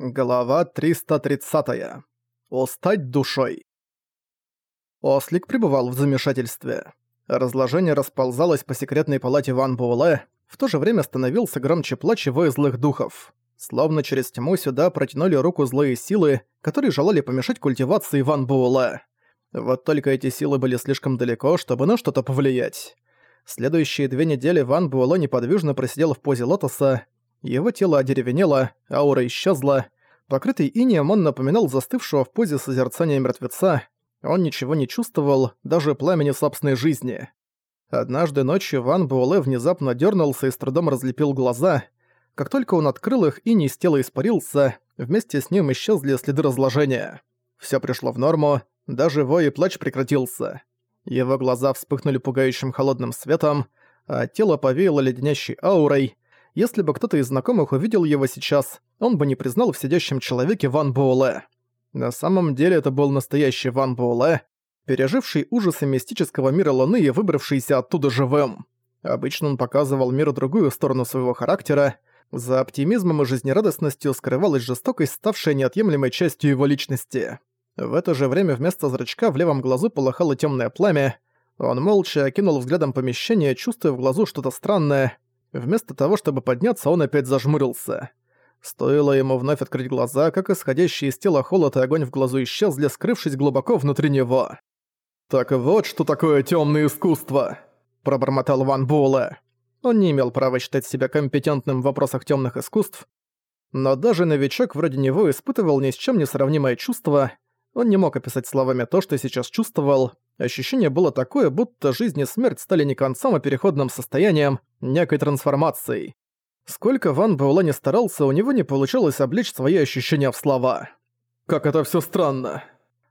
Глава 330. Устать душой. Ослик пребывал в замешательстве. Разложение расползалось по секретной палате Ван Буэлэ, в то же время становился громче плач его и злых духов. Словно через тьму сюда протянули руку злые силы, которые желали помешать культивации Ван Буэлэ. Вот только эти силы были слишком далеко, чтобы на что-то повлиять. Следующие две недели Ван Буэлэ неподвижно просидел в позе лотоса, его тело одеревенело, аура исчезла. Покрытый инеем он напоминал застывшего в позе созерцания мертвеца. Он ничего не чувствовал, даже пламени собственной жизни. Однажды ночью Ван Буэлэ внезапно дернулся и с трудом разлепил глаза. Как только он открыл их, иней с тела испарился, вместе с ним исчезли следы разложения. Все пришло в норму, даже вой и плач прекратился. Его глаза вспыхнули пугающим холодным светом, а тело повеяло леденящей аурой, если бы кто-то из знакомых увидел его сейчас, он бы не признал в сидящем человеке Ван Буэлэ. На самом деле это был настоящий Ван Буэлэ, переживший ужасы мистического мира Луны и выбравшийся оттуда живым. Обычно он показывал миру другую сторону своего характера, за оптимизмом и жизнерадостностью скрывалась жестокость, ставшая неотъемлемой частью его личности. В это же время вместо зрачка в левом глазу полыхало темное пламя. Он молча окинул взглядом помещение, чувствуя в глазу что-то странное, Вместо того, чтобы подняться, он опять зажмурился. Стоило ему вновь открыть глаза, как исходящие из тела холод и огонь в глазу исчезли, скрывшись глубоко внутри него. «Так вот, что такое темное искусство!» – пробормотал Ван Буэлэ. Он не имел права считать себя компетентным в вопросах темных искусств, но даже новичок вроде него испытывал ни с чем не сравнимое чувство. Он не мог описать словами то, что сейчас чувствовал, Ощущение было такое, будто жизнь и смерть стали не концом, а переходным состоянием, некой трансформацией. Сколько Ван Буэлэ не старался, у него не получалось облечь свои ощущения в слова. «Как это все странно!»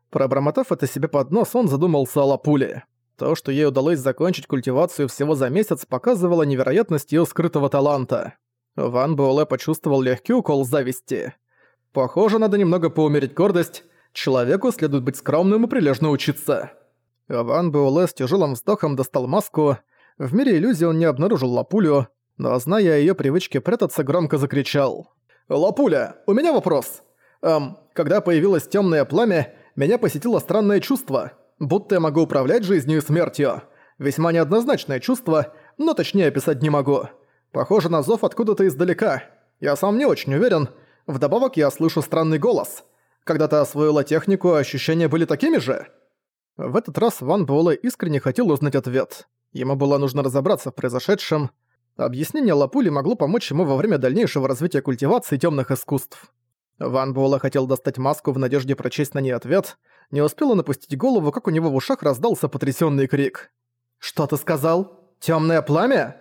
Пробормотав это себе под нос, он задумался о Лапуле. То, что ей удалось закончить культивацию всего за месяц, показывало невероятность ее скрытого таланта. Ван Буэлэ почувствовал легкий укол зависти. Похоже, надо немного поумерить гордость. Человеку следует быть скромным и прилежно учиться. Ван Буэлэ с тяжелым вздохом достал маску. В мире иллюзий он не обнаружил Лапулю, но, зная о её привычке прятаться, громко закричал. «Лапуля, у меня вопрос. Эм, когда появилось тёмное пламя, меня посетило странное чувство, будто я могу управлять жизнью и смертью. Весьма неоднозначное чувство, но точнее описать не могу. Похоже на зов откуда-то издалека. Я сам не очень уверен. Вдобавок я слышу странный голос. Когда ты освоила технику, ощущения были такими же?» В этот раз Ван Буэлэ искренне хотел узнать ответ. Ему было нужно разобраться в произошедшем. Объяснение Лапули могло помочь ему во время дальнейшего развития культивации темных искусств. Ван Буэлэ хотел достать маску в надежде прочесть на ней ответ. Не успел он опустить голову, как у него в ушах раздался потрясенный крик. «Что ты сказал? Темное пламя?»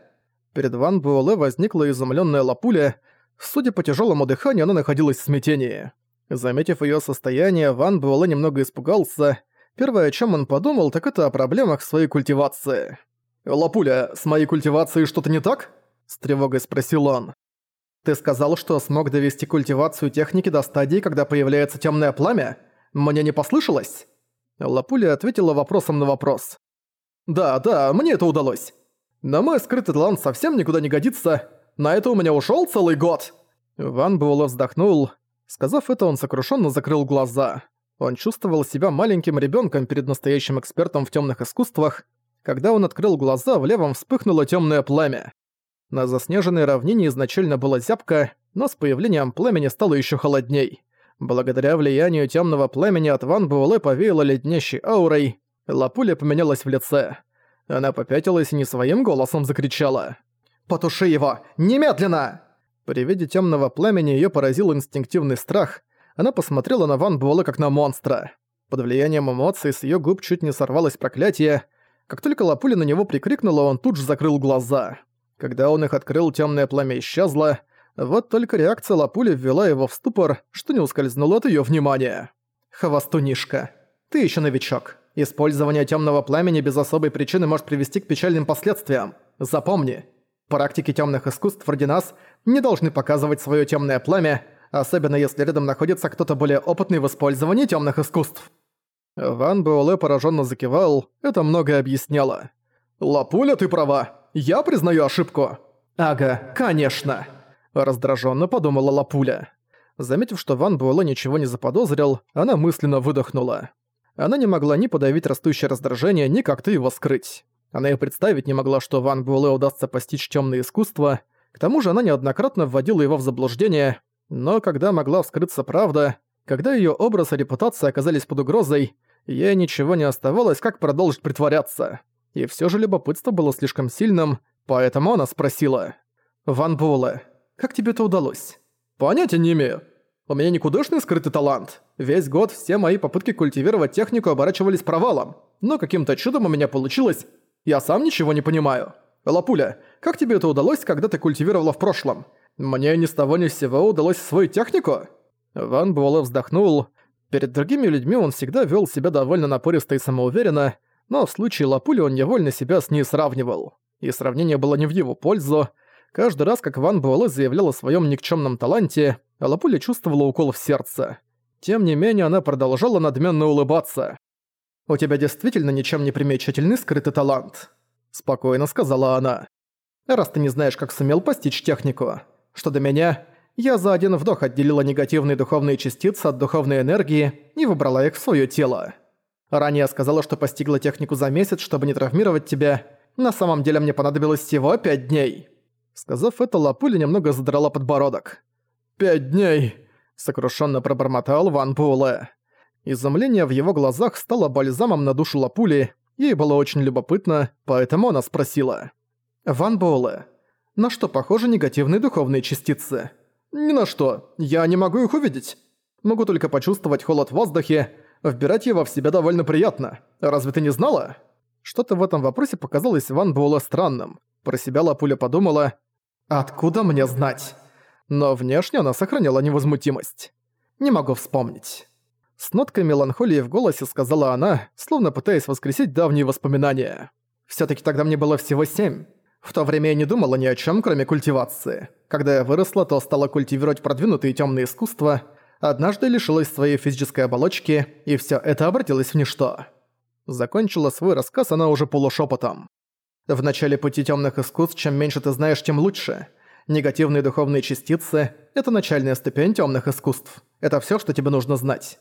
Перед Ван Буэлэ возникла изумленная Лапуля. Судя по тяжелому дыханию, она находилась в смятении. Заметив ее состояние, Ван Буэлэ немного испугался Первое, о чем он подумал, так это о проблемах своей культивации. «Лапуля, с моей культивацией что-то не так?» – с тревогой спросил он. «Ты сказал, что смог довести культивацию техники до стадии, когда появляется темное пламя? Мне не послышалось?» Лапуля ответила вопросом на вопрос. «Да, да, мне это удалось. Но мой скрытый талант совсем никуда не годится. На это у меня ушел целый год!» Ван Буэлэ вздохнул. Сказав это, он сокрушенно закрыл глаза. Он чувствовал себя маленьким ребенком перед настоящим экспертом в темных искусствах. Когда он открыл глаза, в левом вспыхнуло темное пламя. На заснеженной равнине изначально было зябко, но с появлением пламени стало еще холодней. Благодаря влиянию темного пламени от Ван Буэлэ повеяло леднящей аурой, Лапуля поменялась в лице. Она попятилась и не своим голосом закричала. «Потуши его! Немедленно!» При виде темного пламени ее поразил инстинктивный страх, она посмотрела на Ван Буэлэ как на монстра. Под влиянием эмоций с её губ чуть не сорвалось проклятие. Как только Лапуля на него прикрикнула, он тут же закрыл глаза. Когда он их открыл, тёмное пламя исчезло. Вот только реакция Лапули ввела его в ступор, что не ускользнуло от её внимания. «Хвостунишка, ты ещё новичок. Использование тёмного пламени без особой причины может привести к печальным последствиям. Запомни, практики тёмных искусств вроде нас не должны показывать своё тёмное пламя, особенно если рядом находится кто-то более опытный в использовании темных искусств. Ван Буэлэ пораженно закивал, это многое объясняло. «Лапуля, ты права! Я признаю ошибку!» «Ага, конечно!» Раздраженно подумала Лапуля. Заметив, что Ван Буэлэ ничего не заподозрил, она мысленно выдохнула. Она не могла ни подавить растущее раздражение, ни как-то его скрыть. Она и представить не могла, что Ван Буэлэ удастся постичь темное искусство. К тому же она неоднократно вводила его в заблуждение, но когда могла вскрыться правда, когда ее образ и репутация оказались под угрозой, ей ничего не оставалось, как продолжить притворяться. И все же любопытство было слишком сильным, поэтому она спросила. «Ван Буэлэ, как тебе это удалось?» «Понятия не имею. У меня никудышный скрытый талант. Весь год все мои попытки культивировать технику оборачивались провалом. Но каким-то чудом у меня получилось. Я сам ничего не понимаю. Лапуля, как тебе это удалось, когда ты культивировала в прошлом? Мне ни с того ни с сего удалось свою технику?» Ван Буэлэ вздохнул. Перед другими людьми он всегда вел себя довольно напористо и самоуверенно, но в случае Лапули он невольно себя с ней сравнивал. И сравнение было не в его пользу, Каждый раз, как Ван Буэлэ заявлял о своем никчемном таланте, Лапуля чувствовала укол в сердце. Тем не менее, она продолжала надменно улыбаться. «У тебя действительно ничем не примечательный скрытый талант», — спокойно сказала она. «Раз ты не знаешь, как сумел постичь технику. Что до меня, я за один вдох отделила негативные духовные частицы от духовной энергии и выбрала их в своё тело. Ранее я сказала, что постигла технику за месяц, чтобы не травмировать тебя. На самом деле мне понадобилось всего пять дней». Сказав это, Лапуля немного задрала подбородок. «Пять дней!» – сокрушенно пробормотал Ван Буэлэ. Изумление в его глазах стало бальзамом на душу Лапули, ей было очень любопытно, поэтому она спросила. «Ван Буэлэ, на что похожи негативные духовные частицы?» «Ни на что. Я не могу их увидеть. Могу только почувствовать холод в воздухе. Вбирать его в себя довольно приятно. Разве ты не знала?» Что-то в этом вопросе показалось Ван Буэлэ странным. Про себя Лапуля подумала, Откуда мне знать? Но внешне она сохраняла невозмутимость. Не могу вспомнить. С ноткой меланхолии в голосе сказала она, словно пытаясь воскресить давние воспоминания. «Всё-таки тогда мне было всего семь. В то время я не думала ни о чём, кроме культивации. Когда я выросла, то стала культивировать продвинутые тёмные искусства, однажды лишилась своей физической оболочки, и всё это обратилось в ничто». Закончила свой рассказ она уже полушёпотом. В начале пути темных искусств чем меньше ты знаешь, тем лучше. Негативные духовные частицы – это начальная ступень темных искусств. Это все, что тебе нужно знать.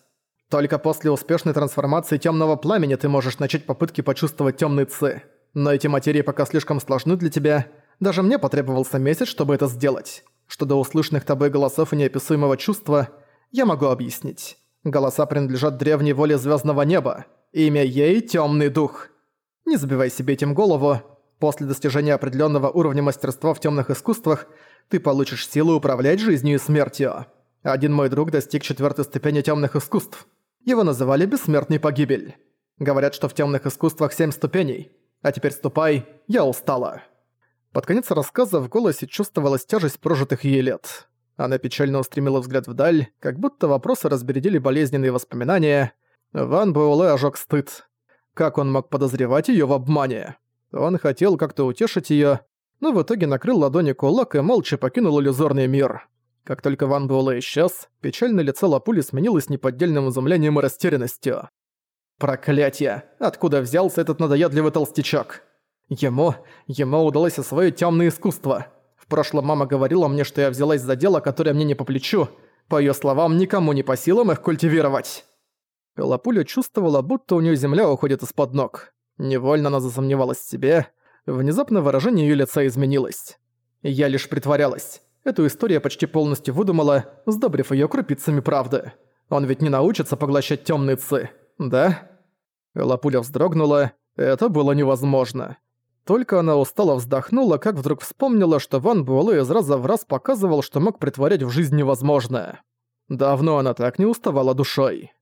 Только после успешной трансформации темного пламени ты можешь начать попытки почувствовать темный ци. Но эти материи пока слишком сложны для тебя. Даже мне потребовался месяц, чтобы это сделать. Что до услышанных тобой голосов и неописуемого чувства, я могу объяснить. Голоса принадлежат древней воле звездного неба. Имя ей – Темный Дух. Не забивай себе этим голову, После достижения определенного уровня мастерства в темных искусствах ты получишь силу управлять жизнью и смертью. Один мой друг достиг четвертой ступени темных искусств. Его называли «Бессмертный погибель». Говорят, что в темных искусствах семь ступеней. А теперь ступай, я устала. Под конец рассказа в голосе чувствовалась тяжесть прожитых ей лет. Она печально устремила взгляд вдаль, как будто вопросы разбередили болезненные воспоминания. Ван Буэлэ ожег стыд. Как он мог подозревать её в обмане? Он хотел как-то утешить её, но в итоге накрыл ладони кулак и молча покинул иллюзорный мир. Как только Ван Буэлэ исчез, печальное лицо Лапули сменилось неподдельным изумлением и растерянностью. «Проклятье! Откуда взялся этот надоедливый толстячок? Ему... ему удалось освоить тёмное искусство. В прошлом мама говорила мне, что я взялась за дело, которое мне не по плечу. По её словам, никому не по силам их культивировать». Лапуля чувствовала, будто у неё земля уходит из-под ног. Невольно она засомневалась в себе. Внезапно выражение её лица изменилось. Я лишь притворялась. Эту историю почти полностью выдумала, сдобрив её крупицами правды. Он ведь не научится поглощать тёмные цы, да? Лапуля вздрогнула. Это было невозможно. Только она устало вздохнула, как вдруг вспомнила, что Ван Буэлэ из раза в раз показывал, что мог притворять в жизнь невозможное. Давно она так не уставала душой.